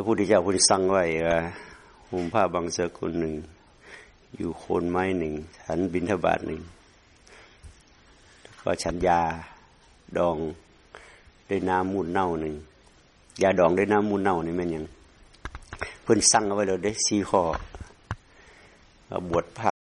ระพุทธเจ้าพุทธสั่งไว้ห่มผ้าบางเสกุลหนึ่ง อยู่โคนไม้หนึ่งฉันบินทบาทหนึ่งก็ฉันยาดองด้วยน้ำมูลเน่าหนึ่งยาดองด้วยน้ำมูลเน่านี่มันยัง เพิ่นสั่งเอาไว้เลยได้สี่ข้อบวชพระ